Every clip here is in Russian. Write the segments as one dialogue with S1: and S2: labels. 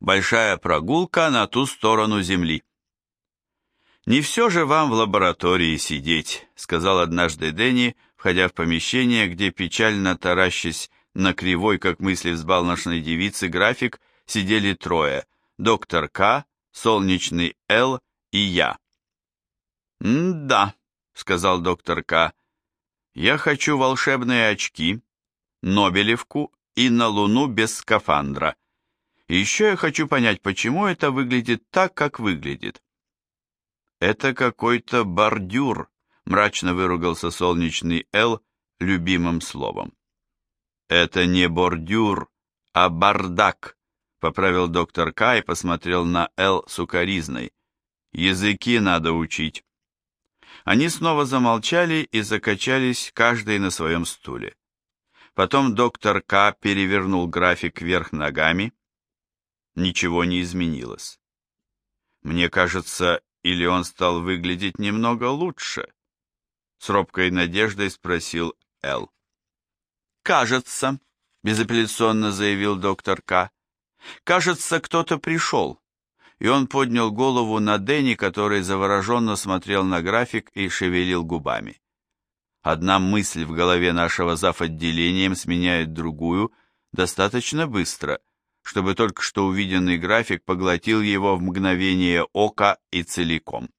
S1: Большая прогулка на ту сторону Земли. «Не все же вам в лаборатории сидеть», — сказал однажды Дэнни, входя в помещение, где печально таращась на кривой, как мысли взбалмошной девицы, график, сидели трое — доктор К, солнечный Л и я. «М-да», — сказал доктор К, — «я хочу волшебные очки, Нобелевку и на Луну без скафандра. И еще я хочу понять, почему это выглядит так, как выглядит». «Это какой-то бордюр», — мрачно выругался солнечный Л любимым словом. «Это не бордюр, а бардак», — поправил доктор К и посмотрел на Л сукаризной. «Языки надо учить». Они снова замолчали и закачались, каждый на своем стуле. Потом доктор К перевернул график вверх ногами. Ничего не изменилось. Мне кажется, или он стал выглядеть немного лучше? С робкой надеждой спросил Эл. «Кажется», — безапелляционно заявил доктор К. «Кажется, кто-то пришел». И он поднял голову на Дэнни, который завороженно смотрел на график и шевелил губами. Одна мысль в голове нашего зав. отделением сменяет другую достаточно быстро, чтобы только что увиденный график поглотил его в мгновение ока и целиком.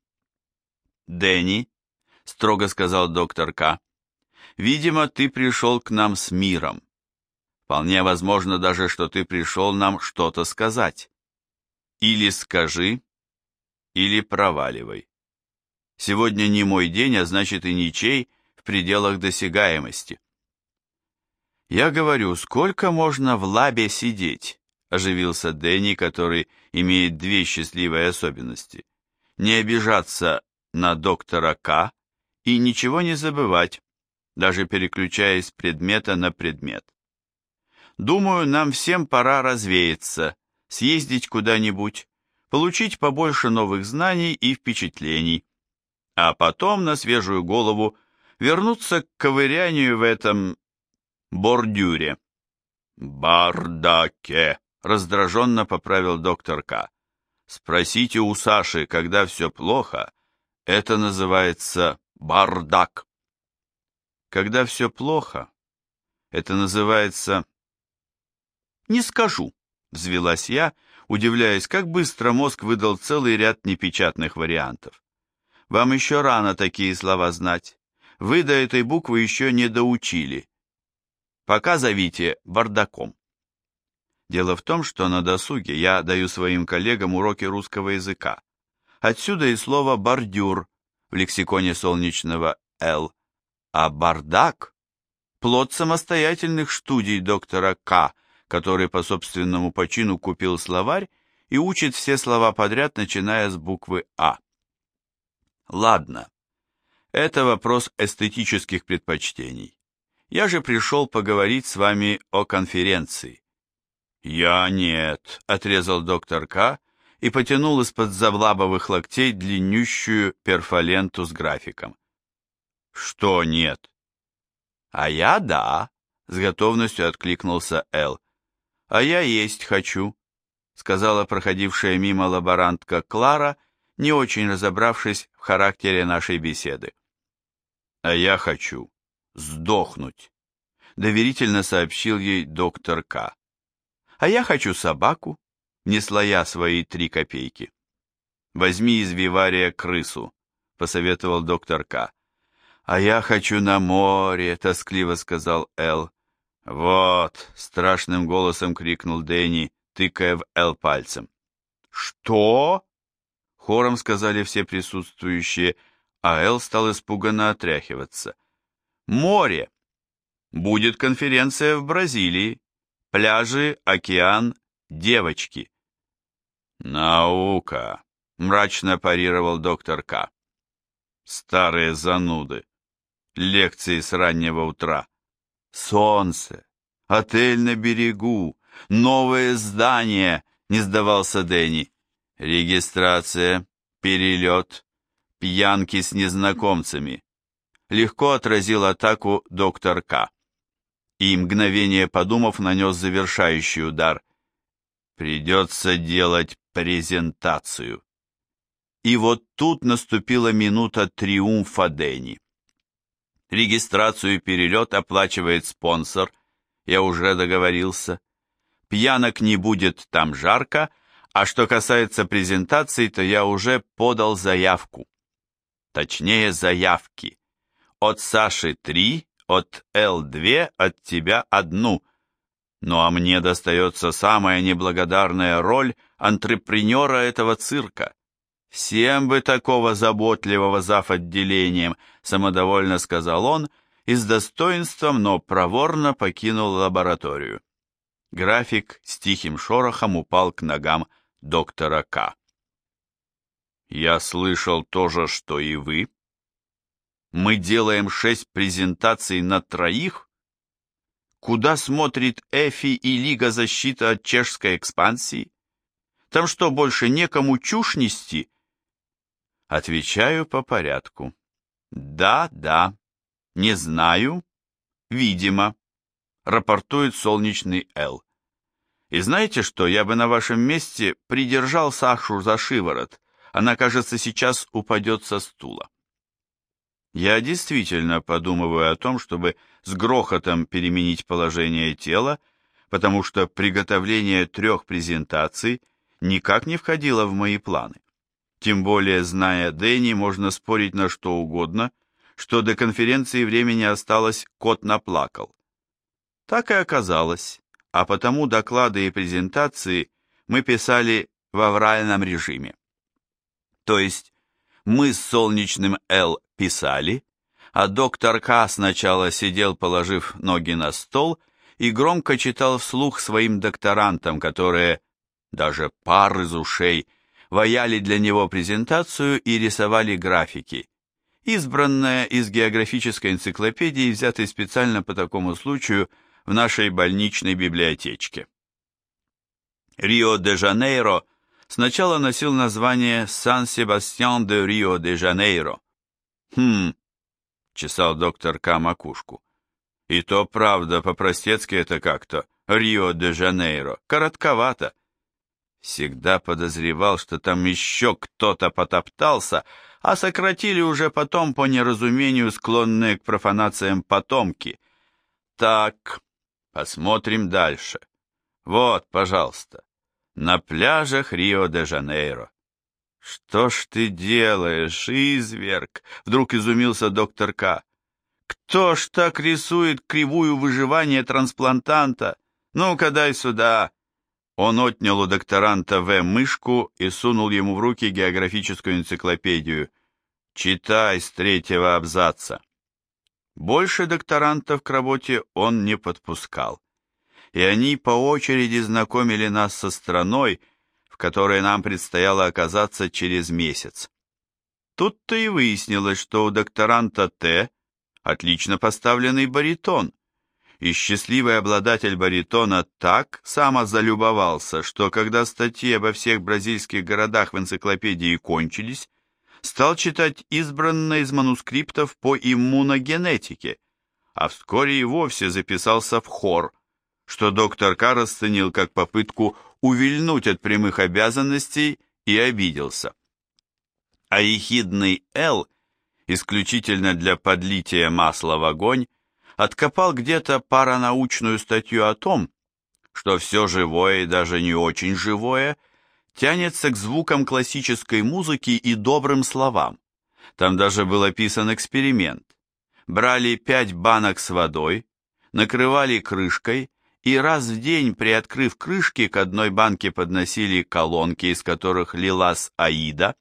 S1: «Дэнни», — строго сказал доктор К., — «видимо, ты пришел к нам с миром. Вполне возможно даже, что ты пришел нам что-то сказать. Или скажи, или проваливай. Сегодня не мой день, а значит и ничей в пределах досягаемости». Я говорю, сколько можно в лабе сидеть? Оживился Дэнни, который имеет две счастливые особенности. Не обижаться на доктора К и ничего не забывать, даже переключаясь с предмета на предмет. Думаю, нам всем пора развеяться, съездить куда-нибудь, получить побольше новых знаний и впечатлений, а потом на свежую голову вернуться к ковырянию в этом бордюре. «Бардаке!» Раздраженно поправил доктор К. Спросите у Саши, когда все плохо, это называется бардак. Когда все плохо, это называется... Не скажу, взвелась я, удивляясь, как быстро мозг выдал целый ряд непечатных вариантов. Вам еще рано такие слова знать. Вы до этой буквы еще не доучили. Пока зовите бардаком. Дело в том, что на досуге я даю своим коллегам уроки русского языка. Отсюда и слово «бордюр» в лексиконе солнечного «Л», а «бардак» – плод самостоятельных студий доктора К., который по собственному почину купил словарь и учит все слова подряд, начиная с буквы «А». Ладно, это вопрос эстетических предпочтений. Я же пришел поговорить с вами о конференции. «Я нет», — отрезал доктор К. и потянул из-под завлабовых локтей длиннющую перфоленту с графиком. «Что нет?» «А я да», — с готовностью откликнулся Эл. «А я есть хочу», — сказала проходившая мимо лаборантка Клара, не очень разобравшись в характере нашей беседы. «А я хочу сдохнуть», — доверительно сообщил ей доктор К. А я хочу собаку, несла я свои три копейки. Возьми из вивария крысу, посоветовал доктор К. А я хочу на море, тоскливо сказал Эл. Вот, страшным голосом крикнул Дэнни, тыкая в Эл пальцем. Что? Хором сказали все присутствующие, а Эл стал испуганно отряхиваться. Море! Будет конференция в Бразилии. Пляжи, океан, девочки. Наука, мрачно парировал доктор К. Старые зануды. Лекции с раннего утра. Солнце, отель на берегу, новое здание, не сдавался Дэнни. Регистрация, перелет, пьянки с незнакомцами. Легко отразил атаку доктор К и, мгновение подумав, нанес завершающий удар. Придется делать презентацию. И вот тут наступила минута триумфа Дени. Регистрацию и перелет оплачивает спонсор, я уже договорился. Пьянок не будет, там жарко, а что касается презентации, то я уже подал заявку. Точнее, заявки. От Саши три, от Л2, от тебя одну. Ну а мне достается самая неблагодарная роль антрепренера этого цирка. Всем бы такого заботливого зав. отделением, самодовольно сказал он и с достоинством, но проворно покинул лабораторию. График с тихим шорохом упал к ногам доктора К. «Я слышал то же, что и вы. Мы делаем шесть презентаций на троих? Куда смотрит Эфи и Лига защиты от чешской экспансии? Там что, больше некому чушь нести?» Отвечаю по порядку. «Да, да, не знаю, видимо», рапортует солнечный Л. И знаете что, я бы на вашем месте придержал Сашу за шиворот. Она, кажется, сейчас упадет со стула. Я действительно подумываю о том, чтобы с грохотом переменить положение тела, потому что приготовление трех презентаций никак не входило в мои планы. Тем более, зная Дэнни, можно спорить на что угодно, что до конференции времени осталось кот наплакал. Так и оказалось а потому доклады и презентации мы писали в авральном режиме. То есть мы с солнечным Л писали, а доктор К сначала сидел, положив ноги на стол, и громко читал вслух своим докторантам, которые, даже пар из ушей, ваяли для него презентацию и рисовали графики, избранная из географической энциклопедии, взятой специально по такому случаю – в нашей больничной библиотечке. Рио-де-Жанейро сначала носил название Сан-Себастьян-де-Рио-де-Жанейро. Хм, чесал доктор К. макушку. И то правда, по-простецки это как-то. Рио-де-Жанейро. Коротковато. Всегда подозревал, что там еще кто-то потоптался, а сократили уже потом по неразумению склонные к профанациям потомки. Так, Посмотрим дальше. Вот, пожалуйста, на пляжах Рио-де-Жанейро. Что ж ты делаешь, изверг? Вдруг изумился доктор К. Кто ж так рисует кривую выживания трансплантанта? Ну-ка дай сюда. Он отнял у докторанта В. мышку и сунул ему в руки географическую энциклопедию. Читай с третьего абзаца. Больше докторантов к работе он не подпускал, и они по очереди знакомили нас со страной, в которой нам предстояло оказаться через месяц. Тут-то и выяснилось, что у докторанта Т отлично поставленный баритон, и счастливый обладатель баритона так самозалюбовался, что когда статьи обо всех бразильских городах в энциклопедии кончились, стал читать избранное из манускриптов по иммуногенетике, а вскоре и вовсе записался в хор, что доктор К. расценил как попытку увильнуть от прямых обязанностей и обиделся. А ехидный Л, исключительно для подлития масла в огонь, откопал где-то паранаучную статью о том, что все живое и даже не очень живое – тянется к звукам классической музыки и добрым словам. Там даже был описан эксперимент. Брали пять банок с водой, накрывали крышкой и раз в день, приоткрыв крышки, к одной банке подносили колонки, из которых лилась Аида,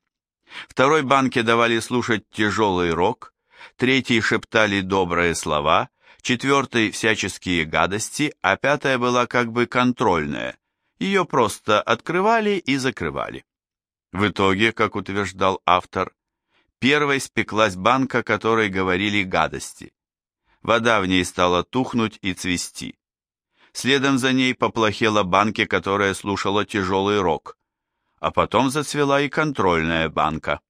S1: второй банке давали слушать тяжелый рок, третьей шептали добрые слова, четвертой всяческие гадости, а пятая была как бы контрольная – ее просто открывали и закрывали. В итоге, как утверждал автор, первой спеклась банка, которой говорили гадости. Вода в ней стала тухнуть и цвести. Следом за ней поплохела банке, которая слушала тяжелый рок. А потом зацвела и контрольная банка.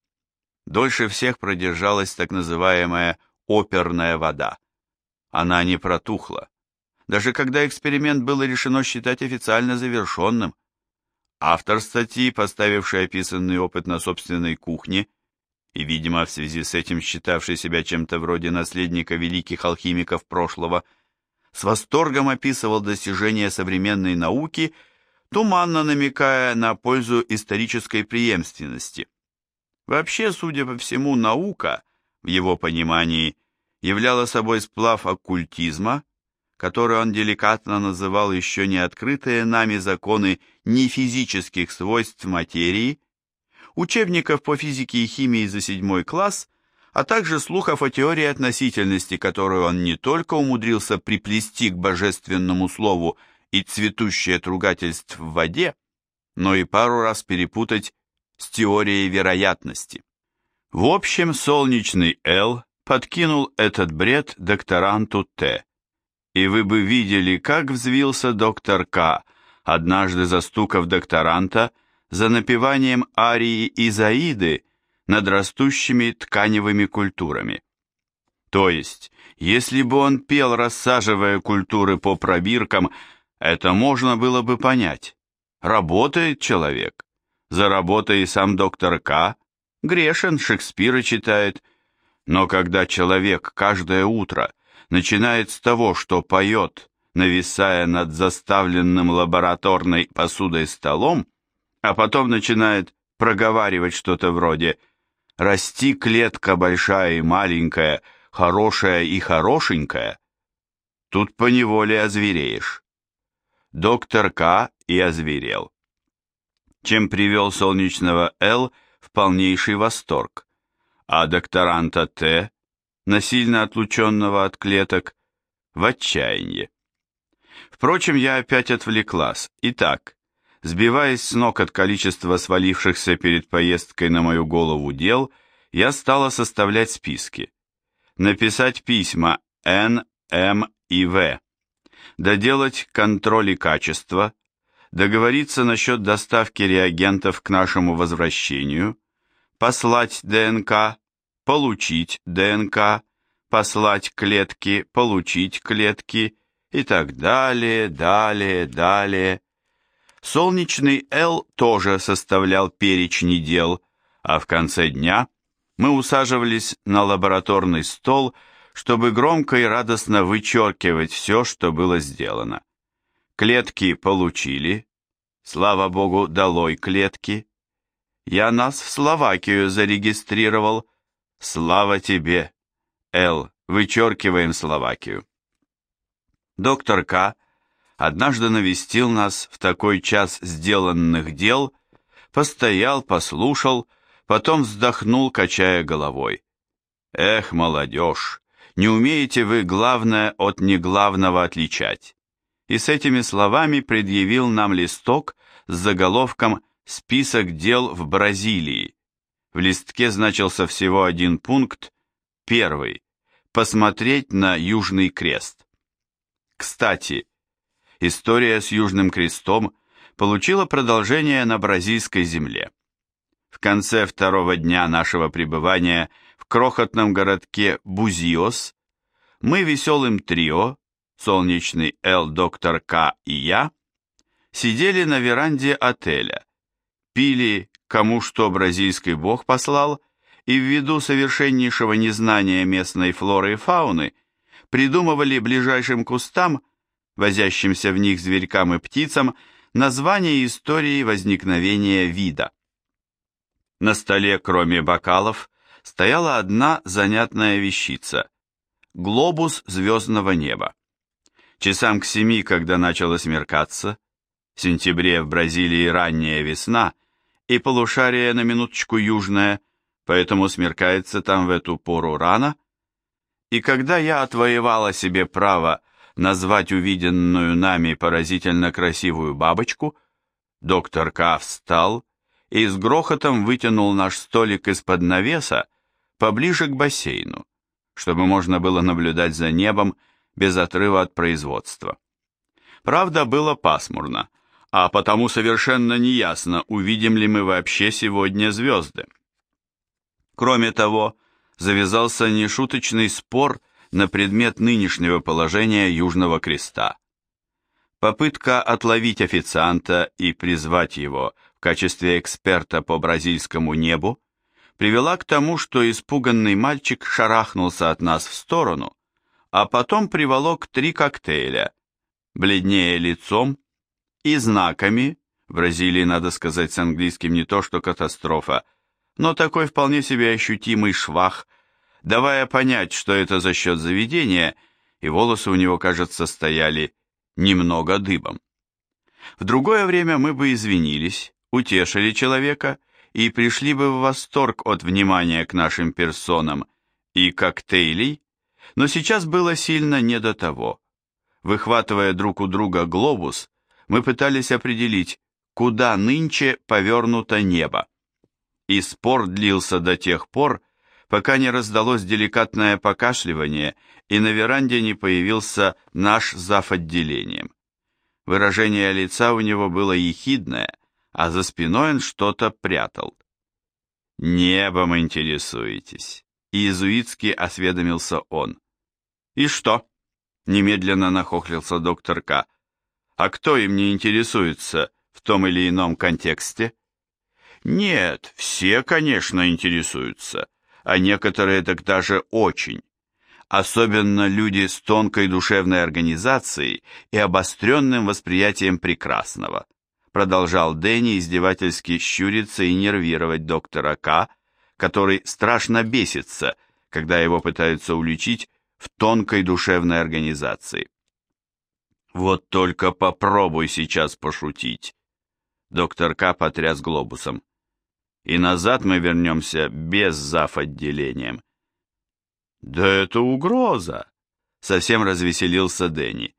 S1: Дольше всех продержалась так называемая оперная вода. Она не протухла даже когда эксперимент было решено считать официально завершенным. Автор статьи, поставивший описанный опыт на собственной кухне, и, видимо, в связи с этим считавший себя чем-то вроде наследника великих алхимиков прошлого, с восторгом описывал достижения современной науки, туманно намекая на пользу исторической преемственности. Вообще, судя по всему, наука, в его понимании, являла собой сплав оккультизма, который он деликатно называл еще не открытые нами законы нефизических свойств материи, учебников по физике и химии за седьмой класс, а также слухов о теории относительности, которую он не только умудрился приплести к божественному слову и цветущее тругательств в воде, но и пару раз перепутать с теорией вероятности. В общем, солнечный Л подкинул этот бред докторанту Т. И вы бы видели, как взвился доктор К, однажды застукав докторанта за напеванием арии Изаиды над растущими тканевыми культурами. То есть, если бы он пел, рассаживая культуры по пробиркам, это можно было бы понять. Работает человек. За работой сам доктор К. Грешен, Шекспира читает, но когда человек каждое утро начинает с того, что поет, нависая над заставленным лабораторной посудой столом, а потом начинает проговаривать что-то вроде «Расти клетка большая и маленькая, хорошая и хорошенькая», тут поневоле озвереешь. Доктор К. и озверел. Чем привел солнечного Л в полнейший восторг а докторанта Т, насильно отлученного от клеток, в отчаянии. Впрочем, я опять отвлеклась. Итак, сбиваясь с ног от количества свалившихся перед поездкой на мою голову дел, я стала составлять списки. Написать письма Н, М и В. Доделать контроли качества, договориться насчет доставки реагентов к нашему возвращению, послать ДНК, получить ДНК, послать клетки, получить клетки и так далее, далее, далее. Солнечный Л тоже составлял перечни дел, а в конце дня мы усаживались на лабораторный стол, чтобы громко и радостно вычеркивать все, что было сделано. Клетки получили, слава богу, долой клетки, я нас в Словакию зарегистрировал. Слава тебе, Л. Вычеркиваем Словакию. Доктор К. однажды навестил нас в такой час сделанных дел, постоял, послушал, потом вздохнул, качая головой. Эх, молодежь, не умеете вы главное от неглавного отличать. И с этими словами предъявил нам листок с заголовком Список дел в Бразилии. В листке значился всего один пункт. Первый. Посмотреть на Южный Крест. Кстати, история с Южным Крестом получила продолжение на бразильской земле. В конце второго дня нашего пребывания в крохотном городке Бузиос мы веселым трио, солнечный Л, доктор К и я, сидели на веранде отеля, пили, кому что бразильский бог послал, и ввиду совершеннейшего незнания местной флоры и фауны придумывали ближайшим кустам, возящимся в них зверькам и птицам, название истории возникновения вида. На столе, кроме бокалов, стояла одна занятная вещица – глобус звездного неба. Часам к семи, когда начало смеркаться, в сентябре в Бразилии ранняя весна – и полушарие на минуточку южное, поэтому смеркается там в эту пору рано. И когда я отвоевала себе право назвать увиденную нами поразительно красивую бабочку, доктор К. встал и с грохотом вытянул наш столик из-под навеса поближе к бассейну, чтобы можно было наблюдать за небом без отрыва от производства. Правда, было пасмурно, а потому совершенно неясно, увидим ли мы вообще сегодня звезды. Кроме того, завязался нешуточный спор на предмет нынешнего положения Южного Креста. Попытка отловить официанта и призвать его в качестве эксперта по бразильскому небу привела к тому, что испуганный мальчик шарахнулся от нас в сторону, а потом приволок три коктейля, бледнее лицом и знаками, в Бразилии, надо сказать, с английским не то что катастрофа, но такой вполне себе ощутимый швах, давая понять, что это за счет заведения, и волосы у него, кажется, стояли немного дыбом. В другое время мы бы извинились, утешили человека и пришли бы в восторг от внимания к нашим персонам и коктейлей, но сейчас было сильно не до того. Выхватывая друг у друга глобус, мы пытались определить, куда нынче повернуто небо. И спор длился до тех пор, пока не раздалось деликатное покашливание и на веранде не появился наш зав. отделением. Выражение лица у него было ехидное, а за спиной он что-то прятал. «Небом интересуетесь», — иезуитски осведомился он. «И что?» — немедленно нахохлился доктор К. «А кто им не интересуется в том или ином контексте?» «Нет, все, конечно, интересуются, а некоторые так даже очень особенно люди с тонкой душевной организацией и обостренным восприятием прекрасного, продолжал Дэнни издевательски щуриться и нервировать доктора К, который страшно бесится, когда его пытаются уличить в тонкой душевной организации. Вот только попробуй сейчас пошутить. Доктор К потряс глобусом. И назад мы вернемся без зав. отделением. «Да это угроза!» — совсем развеселился Дэнни.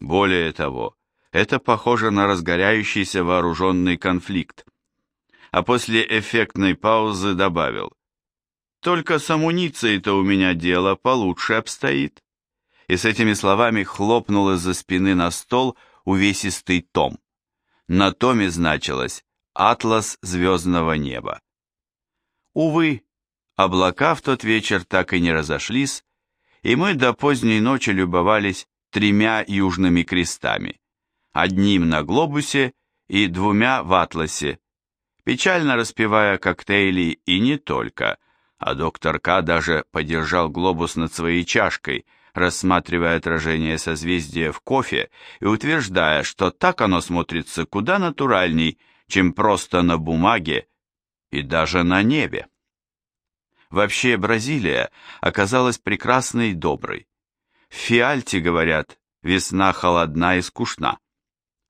S1: Более того, это похоже на разгоряющийся вооруженный конфликт. А после эффектной паузы добавил. «Только с амуницией-то у меня дело получше обстоит». И с этими словами хлопнул из-за спины на стол увесистый том. На томе значилось «Атлас звездного неба». Увы, Облака в тот вечер так и не разошлись, и мы до поздней ночи любовались тремя южными крестами, одним на глобусе и двумя в атласе, печально распивая коктейли и не только, а доктор К даже подержал глобус над своей чашкой, рассматривая отражение созвездия в кофе и утверждая, что так оно смотрится куда натуральней, чем просто на бумаге и даже на небе. Вообще Бразилия оказалась прекрасной и доброй. В Фиальте, говорят, весна холодна и скучна.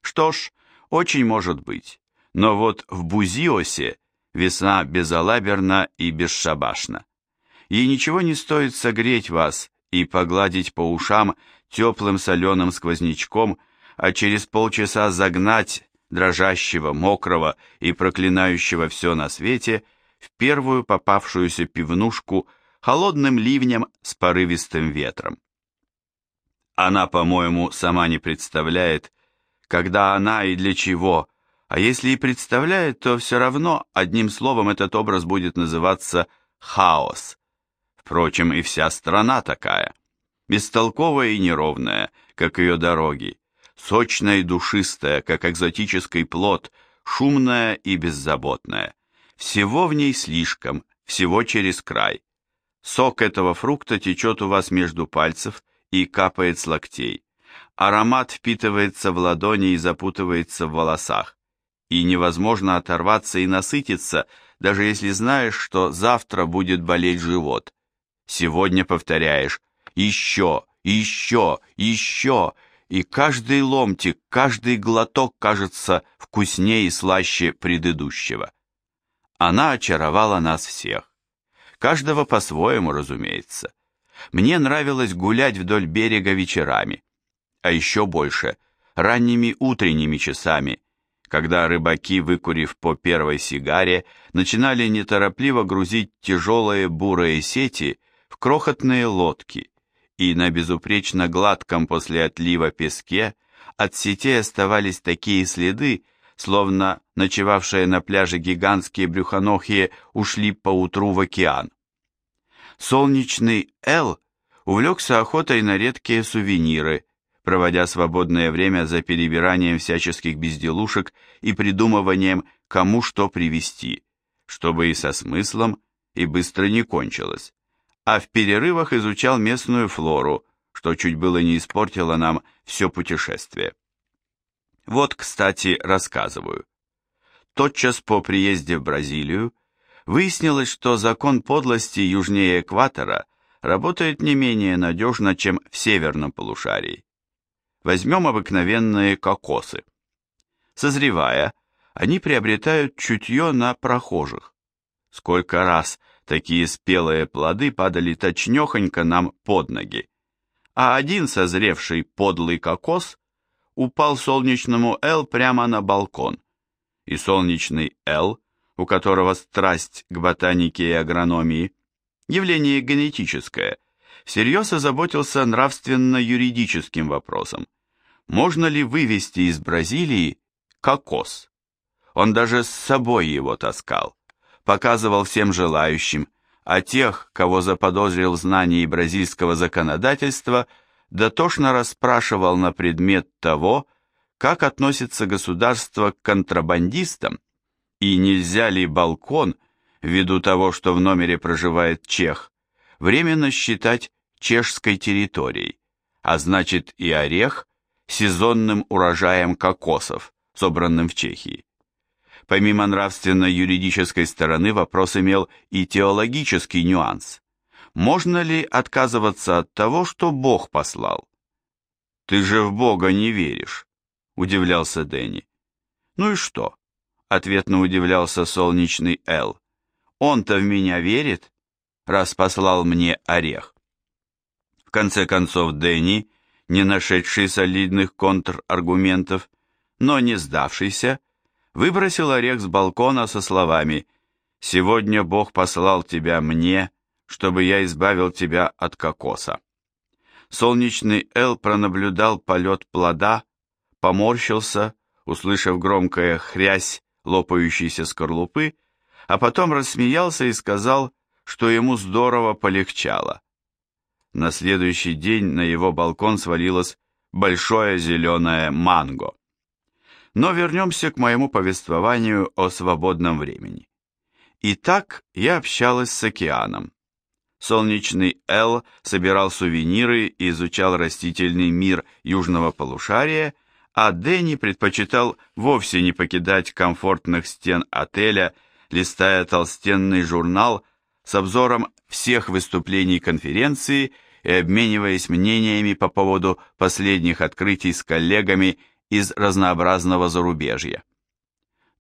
S1: Что ж, очень может быть, но вот в Бузиосе весна безалаберна и бесшабашна. Ей ничего не стоит согреть вас и погладить по ушам теплым соленым сквознячком, а через полчаса загнать дрожащего, мокрого и проклинающего все на свете – в первую попавшуюся пивнушку холодным ливнем с порывистым ветром. Она, по-моему, сама не представляет, когда она и для чего, а если и представляет, то все равно одним словом этот образ будет называться хаос. Впрочем, и вся страна такая, бестолковая и неровная, как ее дороги, сочная и душистая, как экзотический плод, шумная и беззаботная. Всего в ней слишком, всего через край. Сок этого фрукта течет у вас между пальцев и капает с локтей. Аромат впитывается в ладони и запутывается в волосах. И невозможно оторваться и насытиться, даже если знаешь, что завтра будет болеть живот. Сегодня повторяешь «еще, еще, еще», и каждый ломтик, каждый глоток кажется вкуснее и слаще предыдущего. Она очаровала нас всех. Каждого по-своему, разумеется. Мне нравилось гулять вдоль берега вечерами, а еще больше ранними утренними часами, когда рыбаки, выкурив по первой сигаре, начинали неторопливо грузить тяжелые бурые сети в крохотные лодки, и на безупречно гладком после отлива песке от сетей оставались такие следы, словно ночевавшие на пляже гигантские брюхонохие ушли поутру в океан. Солнечный Эл увлекся охотой на редкие сувениры, проводя свободное время за перебиранием всяческих безделушек и придумыванием, кому что привезти, чтобы и со смыслом, и быстро не кончилось. А в перерывах изучал местную флору, что чуть было не испортило нам все путешествие. Вот, кстати, рассказываю. Тотчас по приезде в Бразилию выяснилось, что закон подлости южнее экватора работает не менее надежно, чем в северном полушарии. Возьмем обыкновенные кокосы. Созревая, они приобретают чутье на прохожих. Сколько раз такие спелые плоды падали точнехонько нам под ноги. А один созревший подлый кокос упал солнечному Эл прямо на балкон. И солнечный Эл, у которого страсть к ботанике и агрономии, явление генетическое, всерьез озаботился нравственно-юридическим вопросом. Можно ли вывести из Бразилии кокос? Он даже с собой его таскал, показывал всем желающим, а тех, кого заподозрил в знании бразильского законодательства, дотошно расспрашивал на предмет того, как относится государство к контрабандистам и нельзя ли балкон, ввиду того, что в номере проживает чех, временно считать чешской территорией, а значит и орех сезонным урожаем кокосов, собранным в Чехии. Помимо нравственно-юридической стороны вопрос имел и теологический нюанс. Можно ли отказываться от того, что Бог послал? «Ты же в Бога не веришь», — удивлялся Дэнни. «Ну и что?» — ответно удивлялся солнечный Эл. «Он-то в меня верит, раз послал мне орех». В конце концов Дэнни, не нашедший солидных контраргументов, но не сдавшийся, выбросил орех с балкона со словами «Сегодня Бог послал тебя мне, чтобы я избавил тебя от кокоса». Солнечный Эл пронаблюдал полет плода, поморщился, услышав громкое хрясь лопающейся скорлупы, а потом рассмеялся и сказал, что ему здорово полегчало. На следующий день на его балкон свалилось большое зеленое манго. Но вернемся к моему повествованию о свободном времени. Итак, я общалась с океаном. Солнечный Эл собирал сувениры и изучал растительный мир южного полушария, а Дэнни предпочитал вовсе не покидать комфортных стен отеля, листая толстенный журнал с обзором всех выступлений конференции и обмениваясь мнениями по поводу последних открытий с коллегами из разнообразного зарубежья.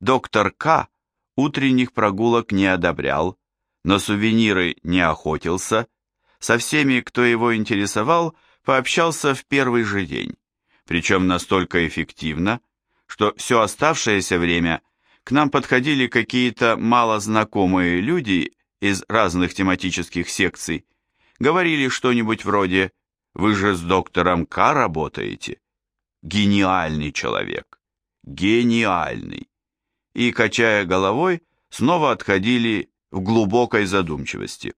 S1: Доктор К. утренних прогулок не одобрял, на сувениры не охотился, со всеми, кто его интересовал, пообщался в первый же день, причем настолько эффективно, что все оставшееся время к нам подходили какие-то малознакомые люди из разных тематических секций, говорили что-нибудь вроде «Вы же с доктором К работаете?» Гениальный человек, гениальный. И, качая головой, снова отходили в глубокой задумчивости.